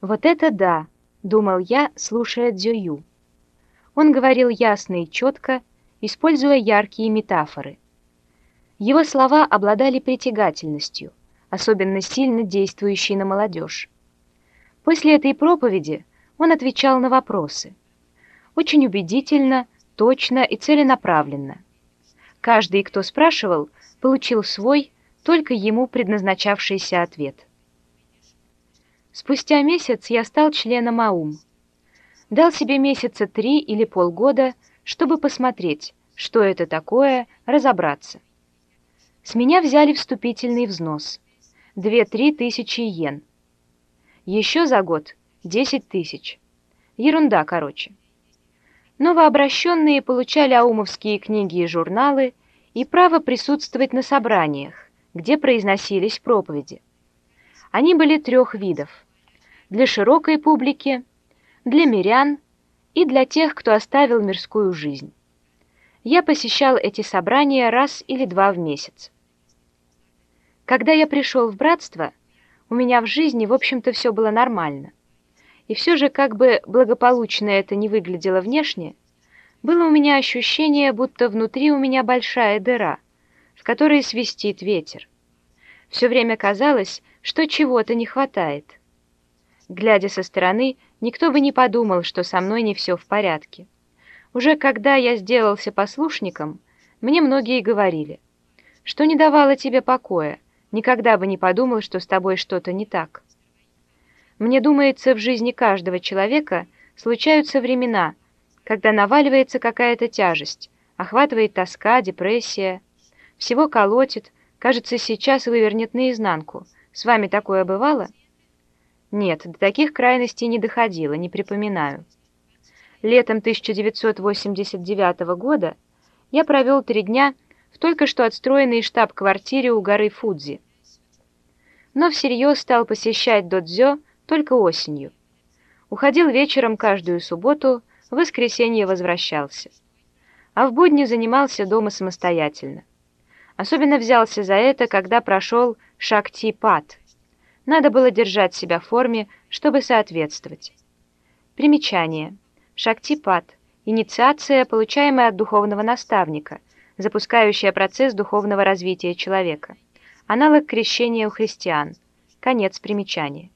«Вот это да!» — думал я, слушая Дзюю. Он говорил ясно и четко, используя яркие метафоры. Его слова обладали притягательностью, особенно сильно действующей на молодежь. После этой проповеди он отвечал на вопросы. Очень убедительно, точно и целенаправленно. Каждый, кто спрашивал, получил свой, только ему предназначавшийся ответ. Спустя месяц я стал членом АУМ. Дал себе месяца три или полгода, чтобы посмотреть, что это такое, разобраться. С меня взяли вступительный взнос. 2-3 тысячи йен. Еще за год 10 тысяч. Ерунда, короче. Новообращенные получали аумовские книги и журналы и право присутствовать на собраниях, где произносились проповеди. Они были трех видов – для широкой публики, для мирян и для тех, кто оставил мирскую жизнь. Я посещал эти собрания раз или два в месяц. Когда я пришел в братство, у меня в жизни, в общем-то, все было нормально. И все же, как бы благополучно это не выглядело внешне, было у меня ощущение, будто внутри у меня большая дыра, в которой свистит ветер. Все время казалось, что чего-то не хватает. Глядя со стороны, никто бы не подумал, что со мной не все в порядке. Уже когда я сделался послушником, мне многие говорили, что не давало тебе покоя, никогда бы не подумал, что с тобой что-то не так. Мне думается, в жизни каждого человека случаются времена, когда наваливается какая-то тяжесть, охватывает тоска, депрессия, всего колотит, кажется, сейчас вывернет наизнанку. С вами такое бывало? Нет, до таких крайностей не доходило, не припоминаю. Летом 1989 года я провел три дня в только что отстроенной штаб-квартире у горы Фудзи. Но всерьез стал посещать додзё только осенью. Уходил вечером каждую субботу, в воскресенье возвращался. А в будни занимался дома самостоятельно. Особенно взялся за это, когда прошел шакти-пад – надо было держать себя в форме, чтобы соответствовать. Примечание. Шактипат. Инициация, получаемая от духовного наставника, запускающая процесс духовного развития человека. Аналог крещения у христиан. Конец примечания.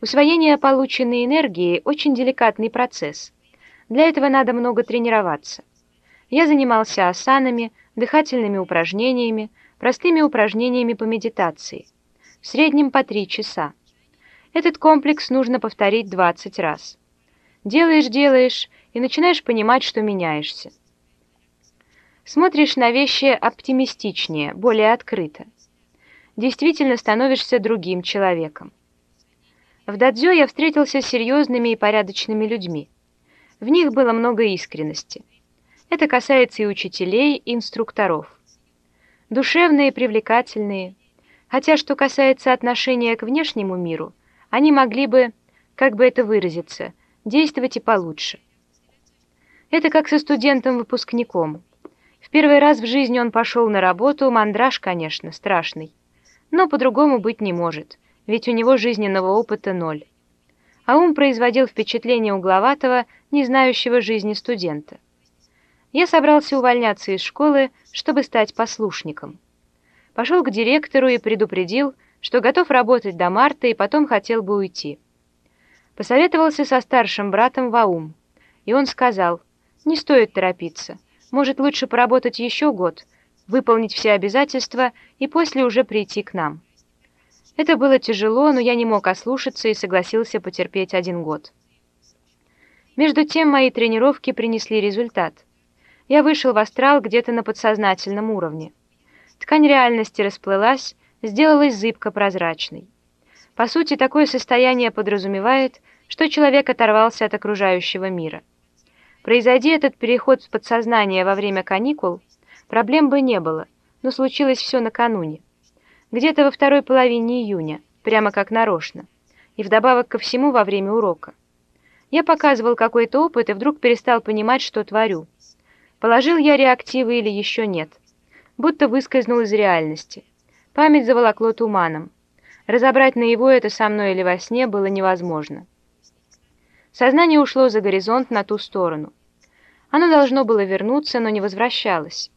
Усвоение полученной энергии – очень деликатный процесс. Для этого надо много тренироваться. Я занимался асанами, дыхательными упражнениями, простыми упражнениями по медитации – в среднем по 3 часа. Этот комплекс нужно повторить 20 раз. Делаешь-делаешь и начинаешь понимать, что меняешься. Смотришь на вещи оптимистичнее, более открыто. Действительно становишься другим человеком. В дадзё я встретился с серьезными и порядочными людьми. В них было много искренности. Это касается и учителей, и инструкторов. Душевные, привлекательные, Хотя, что касается отношения к внешнему миру, они могли бы, как бы это выразиться, действовать и получше. Это как со студентом-выпускником. В первый раз в жизни он пошел на работу, мандраж, конечно, страшный. Но по-другому быть не может, ведь у него жизненного опыта ноль. А ум производил впечатление угловатого, не знающего жизни студента. Я собрался увольняться из школы, чтобы стать послушником пошел к директору и предупредил, что готов работать до марта и потом хотел бы уйти. Посоветовался со старшим братом Ваум, и он сказал, не стоит торопиться, может лучше поработать еще год, выполнить все обязательства и после уже прийти к нам. Это было тяжело, но я не мог ослушаться и согласился потерпеть один год. Между тем мои тренировки принесли результат. Я вышел в астрал где-то на подсознательном уровне. Ткань реальности расплылась, сделалась зыбко прозрачной. По сути, такое состояние подразумевает, что человек оторвался от окружающего мира. Произойди этот переход в подсознание во время каникул, проблем бы не было, но случилось все накануне. Где-то во второй половине июня, прямо как нарочно, и вдобавок ко всему во время урока. Я показывал какой-то опыт и вдруг перестал понимать, что творю. Положил я реактивы или еще нет – будто выскользнул из реальности. Память заволокло туманом. Разобрать на его это со мной или во сне было невозможно. Сознание ушло за горизонт на ту сторону. Оно должно было вернуться, но не возвращалось.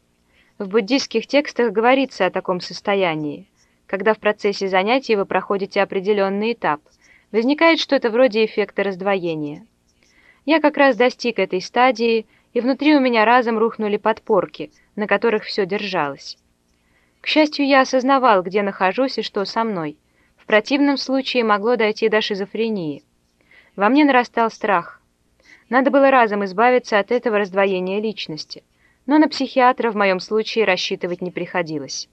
В буддийских текстах говорится о таком состоянии, когда в процессе занятий вы проходите определенный этап, возникает что-то вроде эффекта раздвоения. Я как раз достиг этой стадии, и внутри у меня разом рухнули подпорки, на которых все держалось. К счастью, я осознавал, где нахожусь и что со мной. В противном случае могло дойти до шизофрении. Во мне нарастал страх. Надо было разом избавиться от этого раздвоения личности. Но на психиатра в моем случае рассчитывать не приходилось.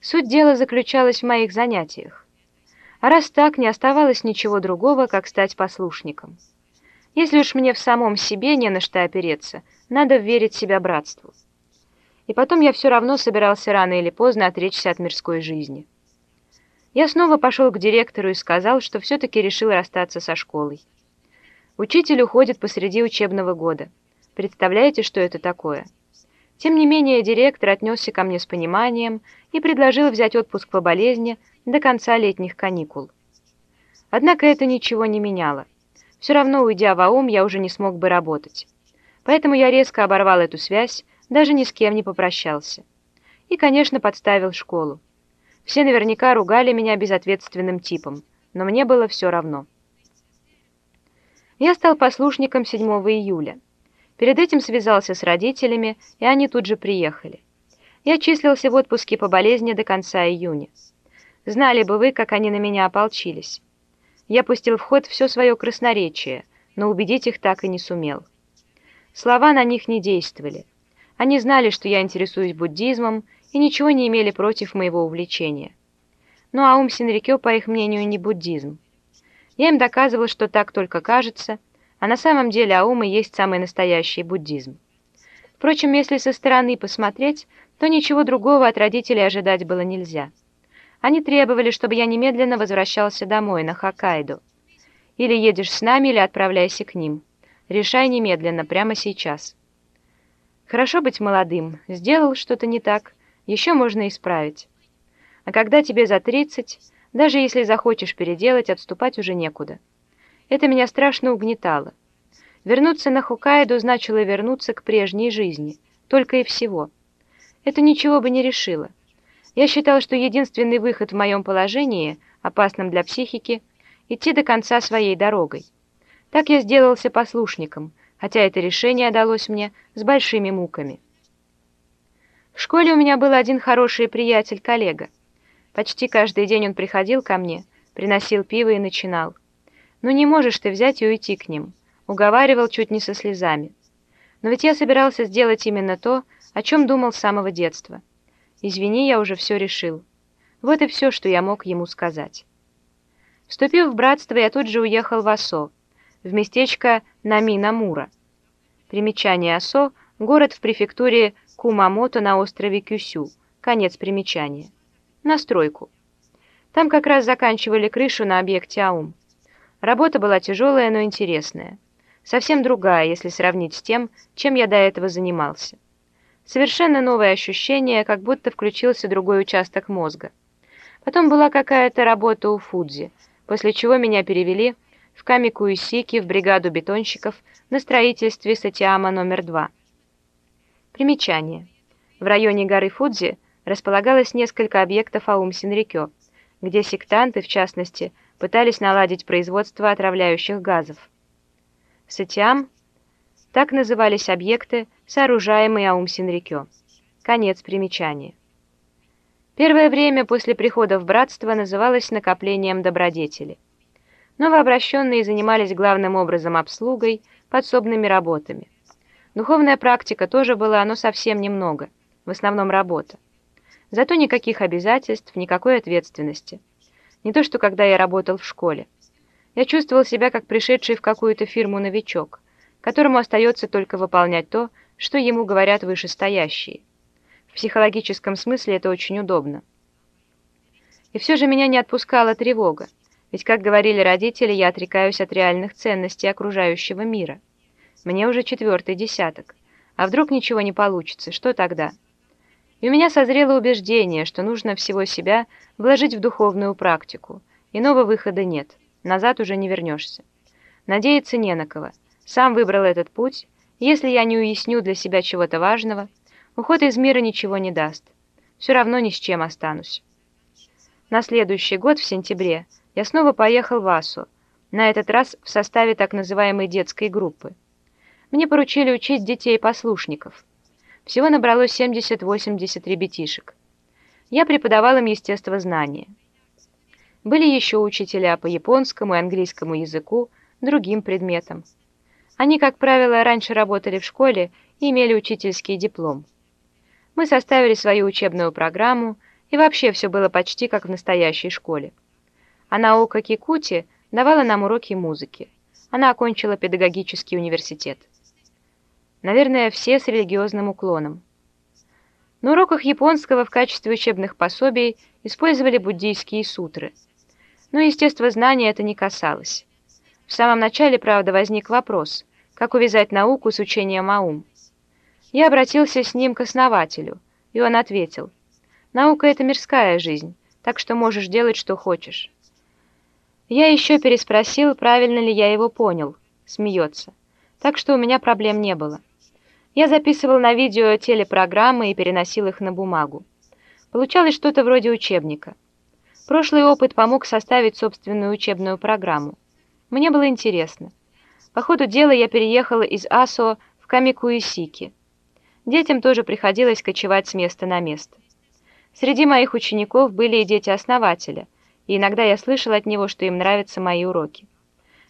Суть дела заключалась в моих занятиях. А раз так, не оставалось ничего другого, как стать послушником. Если уж мне в самом себе не на что опереться, надо верить себя братству. И потом я все равно собирался рано или поздно отречься от мирской жизни. Я снова пошел к директору и сказал, что все-таки решил расстаться со школой. Учитель уходит посреди учебного года. Представляете, что это такое? Тем не менее, директор отнесся ко мне с пониманием и предложил взять отпуск по болезни до конца летних каникул. Однако это ничего не меняло. Все равно, уйдя в АУМ, я уже не смог бы работать. Поэтому я резко оборвал эту связь, даже ни с кем не попрощался. И, конечно, подставил школу. Все наверняка ругали меня безответственным типом, но мне было все равно. Я стал послушником 7 июля. Перед этим связался с родителями, и они тут же приехали. Я числился в отпуске по болезни до конца июня. Знали бы вы, как они на меня ополчились. Я пустил в ход все свое красноречие, но убедить их так и не сумел. Слова на них не действовали. Они знали, что я интересуюсь буддизмом, и ничего не имели против моего увлечения. Ну а ум Синрикё, по их мнению, не буддизм. Я им доказывал, что так только кажется, а на самом деле аум и есть самый настоящий буддизм. Впрочем, если со стороны посмотреть, то ничего другого от родителей ожидать было нельзя. Они требовали, чтобы я немедленно возвращался домой, на Хоккайдо. Или едешь с нами, или отправляйся к ним. Решай немедленно, прямо сейчас. Хорошо быть молодым. Сделал что-то не так, еще можно исправить. А когда тебе за 30, даже если захочешь переделать, отступать уже некуда. Это меня страшно угнетало. Вернуться на Хоккайдо значило вернуться к прежней жизни, только и всего. Это ничего бы не решило. Я считал, что единственный выход в моем положении, опасном для психики, идти до конца своей дорогой. Так я сделался послушником, хотя это решение далось мне с большими муками. В школе у меня был один хороший приятель-коллега. Почти каждый день он приходил ко мне, приносил пиво и начинал. «Ну не можешь ты взять и уйти к ним», уговаривал чуть не со слезами. Но ведь я собирался сделать именно то, о чем думал с самого детства. Извини, я уже все решил. Вот и все, что я мог ему сказать. Вступив в братство, я тут же уехал в Осо, в местечко Нами-Намура. Примечание Осо – город в префектуре Кумамото на острове Кюсю. Конец примечания. На стройку. Там как раз заканчивали крышу на объекте АУМ. Работа была тяжелая, но интересная. Совсем другая, если сравнить с тем, чем я до этого занимался. Совершенно новое ощущение, как будто включился другой участок мозга. Потом была какая-то работа у Фудзи, после чего меня перевели в Камикуисики в бригаду бетонщиков на строительстве Сатиама номер 2. Примечание. В районе горы Фудзи располагалось несколько объектов Аум Синрикё, где сектанты, в частности, пытались наладить производство отравляющих газов. Сатиам – так назывались объекты, сооружаемые Аум Синрикё. Конец примечания. Первое время после прихода в братство называлось накоплением добродетели. Новообращенные занимались главным образом обслугой, подсобными работами. Духовная практика тоже была, но совсем немного, в основном работа. Зато никаких обязательств, никакой ответственности. Не то, что когда я работал в школе. Я чувствовал себя как пришедший в какую-то фирму новичок, которому остается только выполнять то, что ему говорят вышестоящие. В психологическом смысле это очень удобно. И все же меня не отпускала тревога, ведь, как говорили родители, я отрекаюсь от реальных ценностей окружающего мира. Мне уже четвертый десяток. А вдруг ничего не получится? Что тогда? И у меня созрело убеждение, что нужно всего себя вложить в духовную практику. Иного выхода нет, назад уже не вернешься. Надеяться не на кого. Сам выбрал этот путь. Если я не уясню для себя чего-то важного, уход из мира ничего не даст. Все равно ни с чем останусь. На следующий год, в сентябре, я снова поехал в Асу, на этот раз в составе так называемой детской группы. Мне поручили учить детей-послушников. Всего набралось 70-80 ребятишек. Я преподавал им естествознание. Были еще учителя по японскому и английскому языку, другим предметам. Они, как правило, раньше работали в школе и имели учительский диплом. Мы составили свою учебную программу, и вообще все было почти как в настоящей школе. А Наока Кикути давала нам уроки музыки. Она окончила педагогический университет. Наверное, все с религиозным уклоном. На уроках японского в качестве учебных пособий использовали буддийские сутры. Но естествознания это не касалось. В самом начале, правда, возник вопрос, как увязать науку с учением Аум. Я обратился с ним к основателю, и он ответил, «Наука — это мирская жизнь, так что можешь делать, что хочешь». Я еще переспросил, правильно ли я его понял, смеется, так что у меня проблем не было. Я записывал на видео телепрограммы и переносил их на бумагу. Получалось что-то вроде учебника. Прошлый опыт помог составить собственную учебную программу. Мне было интересно. По ходу дела я переехала из Асо в Камикуисики. Детям тоже приходилось кочевать с места на место. Среди моих учеников были и дети основателя, и иногда я слышал от него, что им нравятся мои уроки.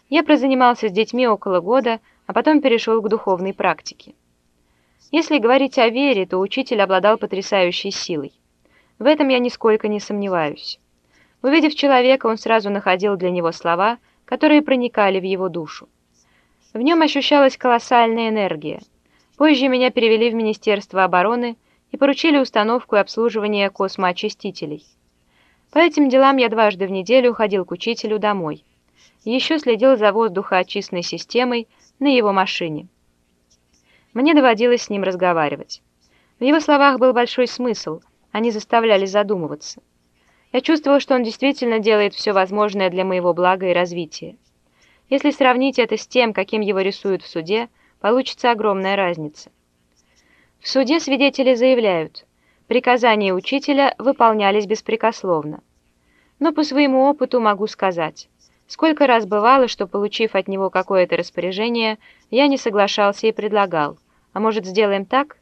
Я прозанимался с детьми около года, а потом перешел к духовной практике. Если говорить о вере, то учитель обладал потрясающей силой. В этом я нисколько не сомневаюсь. Увидев человека, он сразу находил для него слова, которые проникали в его душу. В нем ощущалась колоссальная энергия. Позже меня перевели в Министерство обороны и поручили установку и обслуживание космоочистителей. По этим делам я дважды в неделю ходил к учителю домой. Еще следил за воздухоочистной системой на его машине. Мне доводилось с ним разговаривать. В его словах был большой смысл, они заставляли задумываться. Я чувствовал, что он действительно делает все возможное для моего блага и развития. Если сравнить это с тем, каким его рисуют в суде, получится огромная разница. В суде свидетели заявляют, приказания учителя выполнялись беспрекословно. Но по своему опыту могу сказать, сколько раз бывало, что, получив от него какое-то распоряжение, я не соглашался и предлагал – а может, сделаем так?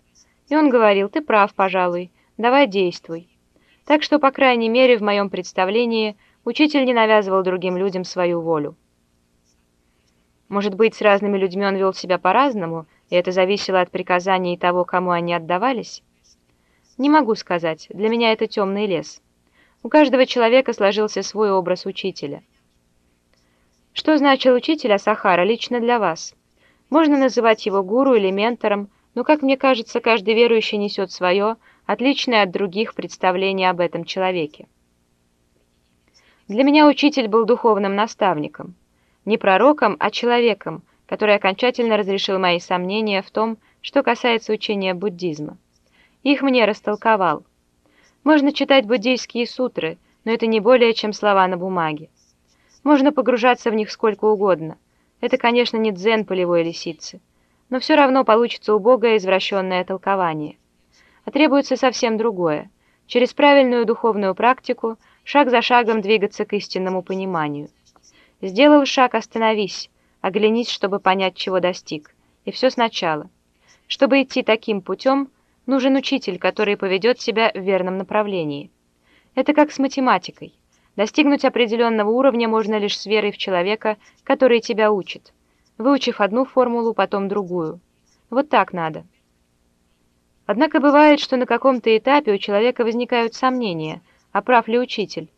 И он говорил, ты прав, пожалуй, давай действуй. Так что, по крайней мере, в моем представлении, учитель не навязывал другим людям свою волю. Может быть, с разными людьми он вел себя по-разному, и это зависело от приказаний того, кому они отдавались? Не могу сказать, для меня это темный лес. У каждого человека сложился свой образ учителя. Что значил учитель Асахара лично для вас? Можно называть его гуру или ментором, но, как мне кажется, каждый верующий несет свое, отличное от других представление об этом человеке. Для меня учитель был духовным наставником. Не пророком, а человеком, который окончательно разрешил мои сомнения в том, что касается учения буддизма. Их мне растолковал. Можно читать буддийские сутры, но это не более чем слова на бумаге. Можно погружаться в них сколько угодно, это, конечно, не дзен полевой лисицы, но все равно получится убогое извращенное толкование. А требуется совсем другое. Через правильную духовную практику шаг за шагом двигаться к истинному пониманию. Сделал шаг, остановись, оглянись, чтобы понять, чего достиг. И все сначала. Чтобы идти таким путем, нужен учитель, который поведет себя в верном направлении. Это как с математикой. Достигнуть определенного уровня можно лишь с верой в человека, который тебя учит, выучив одну формулу, потом другую. Вот так надо. Однако бывает, что на каком-то этапе у человека возникают сомнения, а прав ли учитель.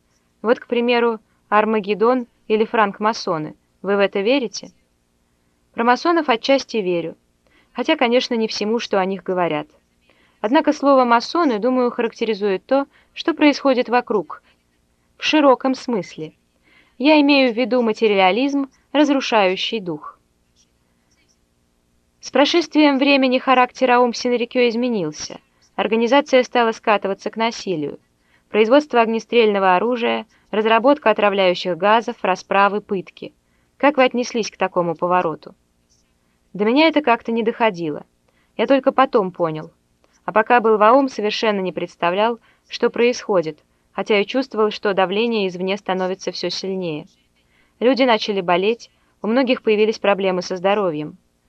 Вот, к примеру, Армагеддон или франк-масоны. Вы в это верите? Про масонов отчасти верю, хотя, конечно, не всему, что о них говорят. Однако слово «масоны», думаю, характеризует то, что происходит вокруг, в широком смысле. Я имею в виду материализм, разрушающий дух. С прошествием времени характер Аум Синрикё изменился. Организация стала скатываться к насилию. Производство огнестрельного оружия, разработка отравляющих газов, расправы, пытки. Как вы отнеслись к такому повороту? До меня это как-то не доходило. Я только потом понял. А пока был в АУМ, совершенно не представлял, что происходит, хотя и чувствовал, что давление извне становится все сильнее. Люди начали болеть, у многих появились проблемы со здоровьем.